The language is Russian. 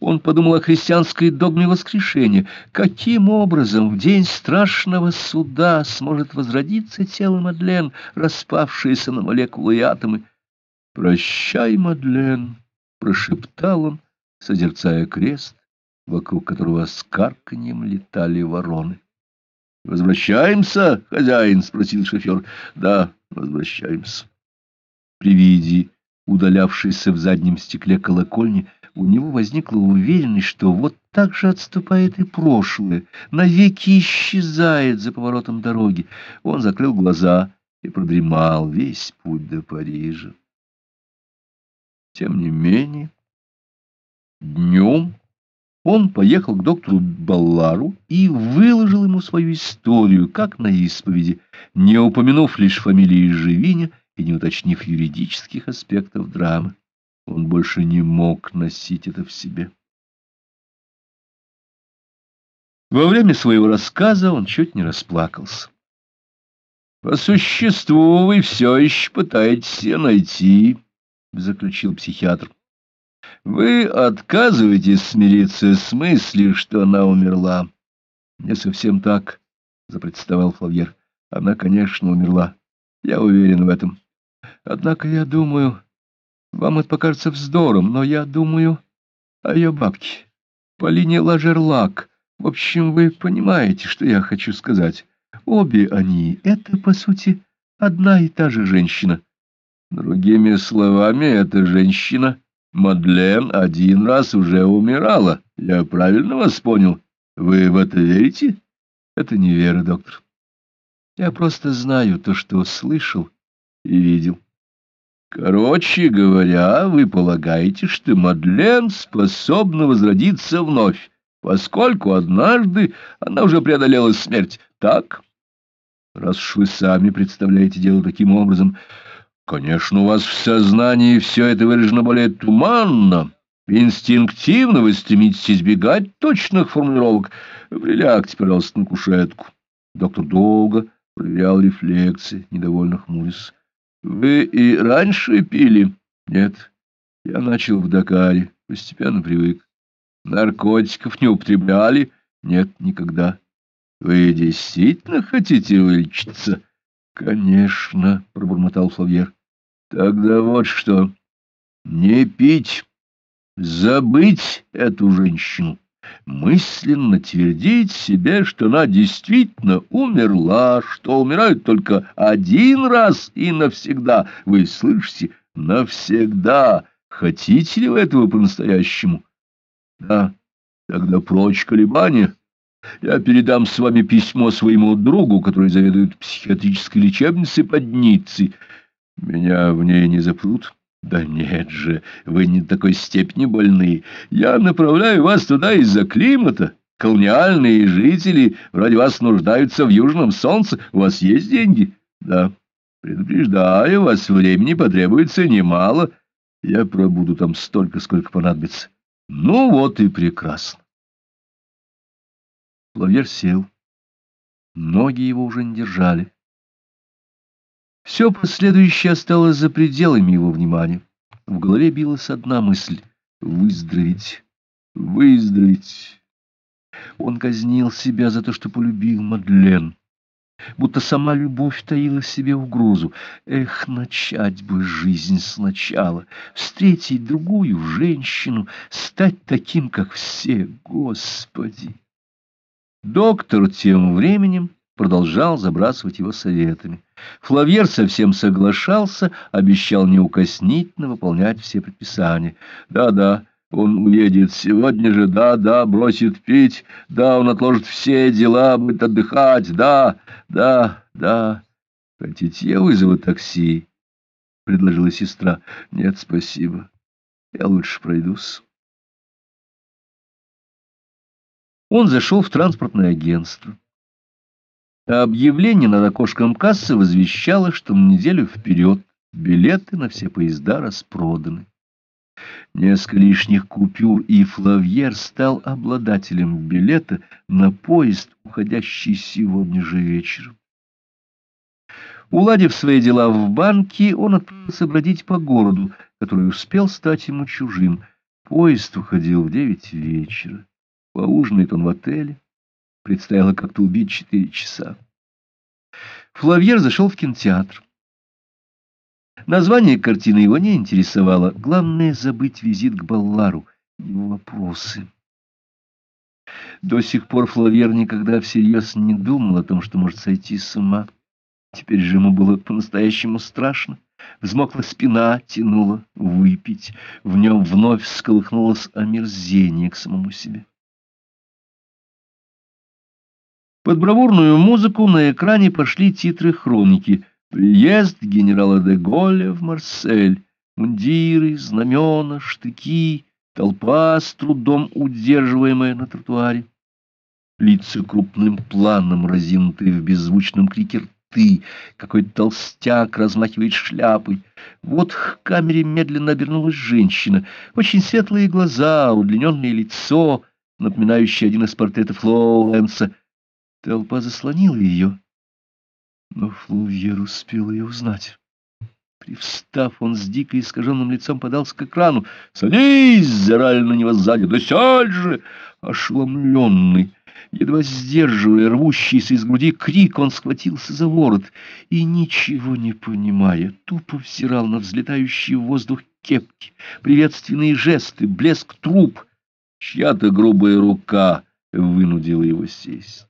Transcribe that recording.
Он подумал о христианской догме воскрешения. Каким образом в день страшного суда сможет возродиться тело Мадлен, распавшееся на молекулы и атомы? «Прощай, Мадлен!» — прошептал он, созерцая крест, вокруг которого с карканьем летали вороны. «Возвращаемся, хозяин?» — спросил шофер. «Да, возвращаемся». При виде удалявшейся в заднем стекле колокольни у него возникла уверенность, что вот так же отступает и прошлое, навеки исчезает за поворотом дороги. Он закрыл глаза и продремал весь путь до Парижа. Тем не менее, днем он поехал к доктору Баллару и выложил ему свою историю, как на исповеди, не упомянув лишь фамилии Живиня и не уточнив юридических аспектов драмы. Он больше не мог носить это в себе. Во время своего рассказа он чуть не расплакался. «По существу вы все еще пытаетесь найти», — заключил психиатр. Вы отказываетесь смириться с мыслью, что она умерла. Не совсем так, запротестовал Флавьер. Она, конечно, умерла. Я уверен в этом. Однако я думаю, вам это покажется вздором, но я думаю о ее бабке, Полине Лажерлак. В общем, вы понимаете, что я хочу сказать. Обе они — это, по сути, одна и та же женщина. Другими словами, эта женщина Мадлен один раз уже умирала. Я правильно вас понял? Вы в это верите? Это не вера, доктор. Я просто знаю то, что слышал и видел. Короче говоря, вы полагаете, что Мадлен способна возродиться вновь, поскольку однажды она уже преодолела смерть. Так? Раз уж вы сами представляете дело таким образом... Конечно, у вас в сознании все это выражено более туманно. Инстинктивно вы стремитесь избегать точных формулировок. Прилягте, пожалуйста, на кушетку. Доктор долго проверял рефлексы, недовольно хмурясь. Вы и раньше пили? Нет. Я начал в Дакаре, постепенно привык. Наркотиков не употребляли? Нет, никогда. Вы действительно хотите вылечиться? Конечно, пробормотал Флавьер. Тогда вот что. Не пить, забыть эту женщину, мысленно твердить себе, что она действительно умерла, что умирают только один раз и навсегда. Вы слышите? Навсегда. Хотите ли вы этого по-настоящему? Да. Тогда прочь колебания. Я передам с вами письмо своему другу, который заведует психиатрической лечебницей под Ниццей. Меня в ней не запрут? Да нет же, вы не такой степени больны. Я направляю вас туда из-за климата. Колониальные жители вроде вас нуждаются в южном солнце. У вас есть деньги? Да. Предупреждаю вас, времени потребуется немало. Я пробуду там столько, сколько понадобится. Ну вот и прекрасно. Лавьер сел. Ноги его уже не держали. Все последующее осталось за пределами его внимания. В голове билась одна мысль — выздороветь, выздороветь. Он казнил себя за то, что полюбил Мадлен, будто сама любовь таила себе угрозу. Эх, начать бы жизнь сначала, встретить другую женщину, стать таким, как все, Господи! Доктор тем временем продолжал забрасывать его советами. Флавьер совсем соглашался, обещал неукоснительно выполнять все предписания. «Да-да, он уедет сегодня же, да-да, бросит пить, да, он отложит все дела, будет отдыхать, да, да, да. Хотите, я вызову такси?» — предложила сестра. «Нет, спасибо, я лучше пройдусь». Он зашел в транспортное агентство объявление над окошком кассы возвещало, что на неделю вперед билеты на все поезда распроданы. Несколько лишних купюр, и Флавьер стал обладателем билета на поезд, уходящий сегодня же вечером. Уладив свои дела в банке, он отправился бродить по городу, который успел стать ему чужим. Поезд уходил в девять вечера. Поужинает он в отеле. Предстояло как-то убить четыре часа. Флавьер зашел в кинотеатр. Название картины его не интересовало. Главное — забыть визит к Баллару. Его вопросы. До сих пор Флавьер никогда всерьез не думал о том, что может сойти с ума. Теперь же ему было по-настоящему страшно. Взмокла спина, тянула выпить. В нем вновь всколыхнулось омерзение к самому себе. Под бравурную музыку на экране пошли титры хроники. Приезд генерала де Голля в Марсель. Мундиры, знамена, штыки, толпа, с трудом удерживаемая на тротуаре. Лица крупным планом, разинутые в беззвучном крике рты. Какой-то толстяк размахивает шляпой. Вот к камере медленно обернулась женщина. Очень светлые глаза, удлиненное лицо, напоминающее один из портретов Лоуэнса. Толпа заслонила ее, но Флувьер успел ее узнать. Привстав, он с дико искаженным лицом подался к экрану. «Садись!» — зарали на него сзади. «Да сядь же!» Ошеломленный, едва сдерживая рвущийся из груди крик, он схватился за ворот и, ничего не понимая, тупо взирал на взлетающие в воздух кепки, приветственные жесты, блеск труп. Чья-то грубая рука вынудила его сесть.